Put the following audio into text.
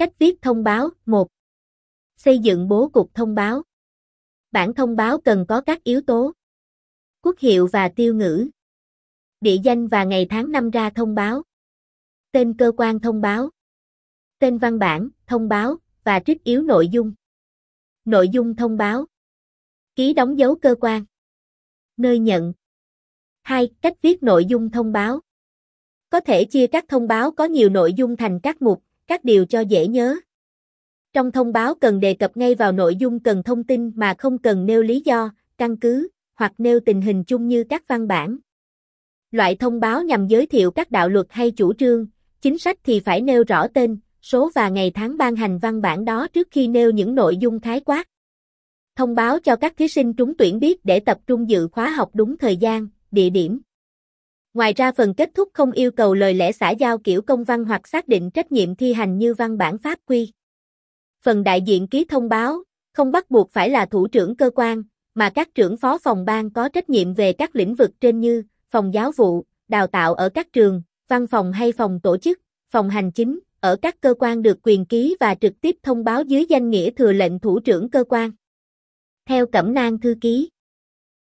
Cách viết thông báo 1. Xây dựng bố cục thông báo. Bản thông báo cần có các yếu tố. Quốc hiệu và tiêu ngữ. Địa danh và ngày tháng năm ra thông báo. Tên cơ quan thông báo. Tên văn bản, thông báo, và trích yếu nội dung. Nội dung thông báo. Ký đóng dấu cơ quan. Nơi nhận. 2. Cách viết nội dung thông báo. Có thể chia các thông báo có nhiều nội dung thành các mục, các điều cho dễ nhớ. Trong thông báo cần đề cập ngay vào nội dung cần thông tin mà không cần nêu lý do, căn cứ, hoặc nêu tình hình chung như các văn bản. Loại thông báo nhằm giới thiệu các đạo luật hay chủ trương, chính sách thì phải nêu rõ tên, số và ngày tháng ban hành văn bản đó trước khi nêu những nội dung khái quát. Thông báo cho các thí sinh trúng tuyển biết để tập trung dự khóa học đúng thời gian, địa điểm. Ngoài ra phần kết thúc không yêu cầu lời lẽ xã giao kiểu công văn hoặc xác định trách nhiệm thi hành như văn bản pháp quy. Phần đại diện ký thông báo, không bắt buộc phải là thủ trưởng cơ quan, mà các trưởng phó phòng ban có trách nhiệm về các lĩnh vực trên như phòng giáo vụ, đào tạo ở các trường, văn phòng hay phòng tổ chức, phòng hành chính, ở các cơ quan được quyền ký và trực tiếp thông báo dưới danh nghĩa thừa lệnh thủ trưởng cơ quan. Theo Cẩm nang thư ký